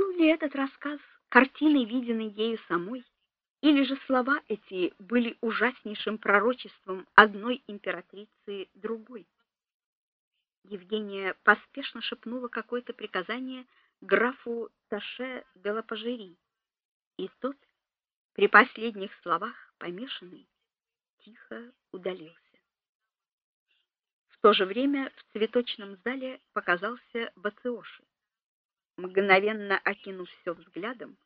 ли этот рассказ картиной, виденной ею самой, или же слова эти были ужаснейшим пророчеством одной императрицы другой? Евгения поспешно шепнула какое-то приказание графу Таше де Лапажери, и тот при последних словах помешанный тихо удалился. В то же время в цветочном зале показался Бациоши. Мгновенно окинув все взглядом,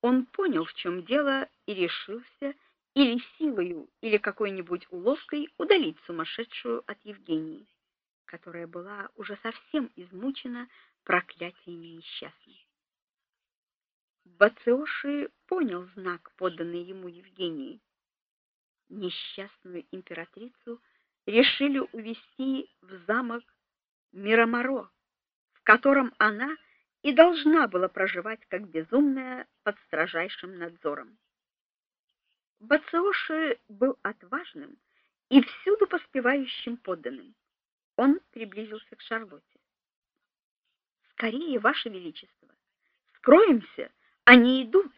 он понял, в чем дело, и решился или силою, или какой-нибудь уловкой удалить сумасшедшую от Евгении, которая была уже совсем измучена проклятиями несчастной. Бациоши понял знак, поданный ему Евгении. Несчастную императрицу решили увести в замок Мирамаро, в котором она и должна была проживать как безумная под строжайшим надзором. Бациоши был отважным и всюду поспевающим подданным. Он приблизился к Шарлотте. Скорее, ваше величество. Скроемся, они идут.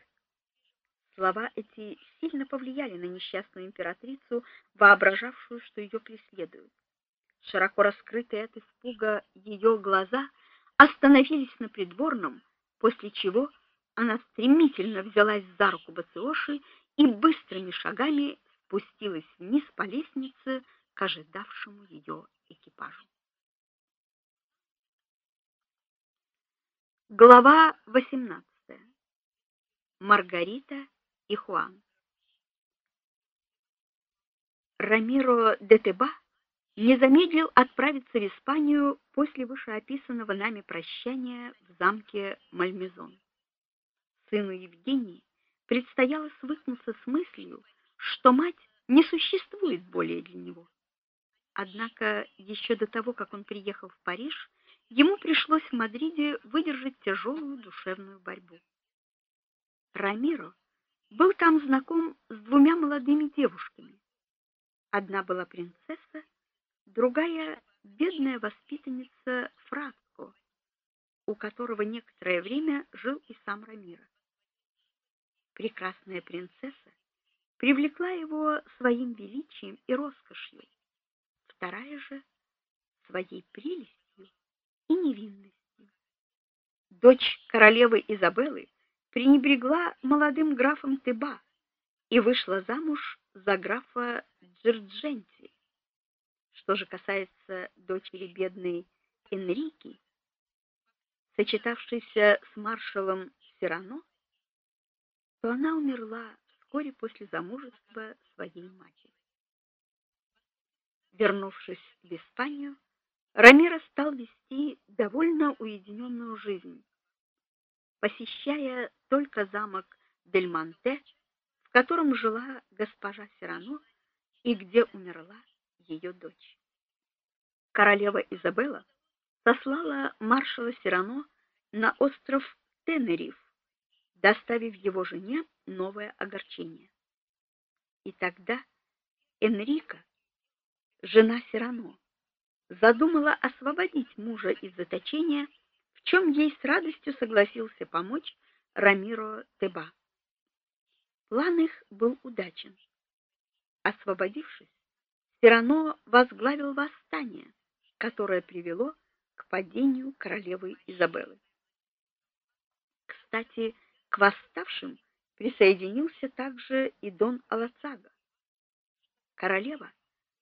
Слова эти сильно повлияли на несчастную императрицу, воображавшую, что ее преследуют. Широко раскрытые от испуга ее глаза остановились на придворном, после чего она стремительно взялась за руку Бациоши и быстрыми шагами спустилась вниз по лестнице к ожидавшему ее экипажу. Глава 18. Маргарита и Хуан. Рамиро де Теба не замедлил отправиться в Испанию после вышеописанного нами прощания в замке Мальмезон. Сыну Евгении предстояло свыкнуться с мыслью, что мать не существует более для него. Однако еще до того, как он приехал в Париж, ему пришлось в Мадриде выдержать тяжелую душевную борьбу. Рамиро был там знаком с двумя молодыми девушками. Одна была принцесса, другая бедная воспитанница Фраско, у которого некоторое время жил и сам Рамиро. Прекрасная принцесса привлекла его своим величием и роскошью. Вторая же своей прелестью и невинностью. Дочь королевы Изабеллы пренебрегла молодым графом Теба и вышла замуж за графа Джердженти. Что же касается дочери бедной Энрики, сочетавшейся с маршалом Сирано, то она умерла вскоре после замужества своей матери. Вернувшись в Испанию, Рамиро стал вести довольно уединенную жизнь, посещая только замок Дельмонте, в котором жила госпожа Сирано и где умерла ее дочь. Королева Изабелла сослала маршала Сирано на остров Тенериф, доставив его жене новое огорчение. И тогда Энрика, жена Сирано, задумала освободить мужа из заточения, в чем ей с радостью согласился помочь Рамиро Теба. План их был удачен. Освободившись, Сирано возглавил восстание, которое привело к падению королевы Изабеллы. Кстати, к восставшим присоединился также и Дон Алацага. Королева,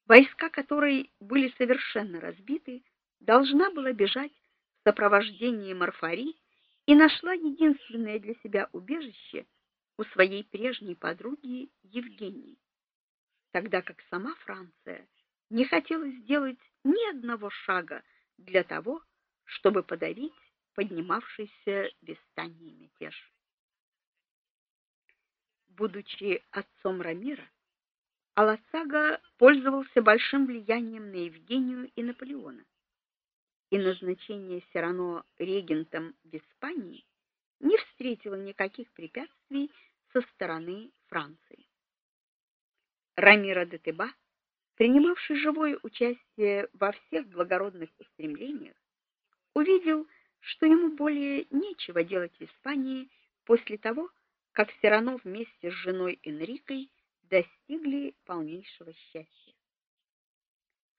войска которой были совершенно разбиты, должна была бежать в сопровождении Марфари и нашла единственное для себя убежище у своей прежней подруги Евгении, тогда как сама Франция не хотела сделать ни одного шага для того, чтобы подавить поднимавшийся в Испании мятеж будучи отцом Рамира, Аласага пользовался большим влиянием на Евгению и Наполеона. И назначение Сирано регентом в Испании не встретило никаких препятствий со стороны Франции. Рамиро де Теба, принимавший живое участие во всех благородных устремлениях, увидел что ему более нечего делать в Испании после того, как все равно вместе с женой Энрикой достигли полнейшего счастья.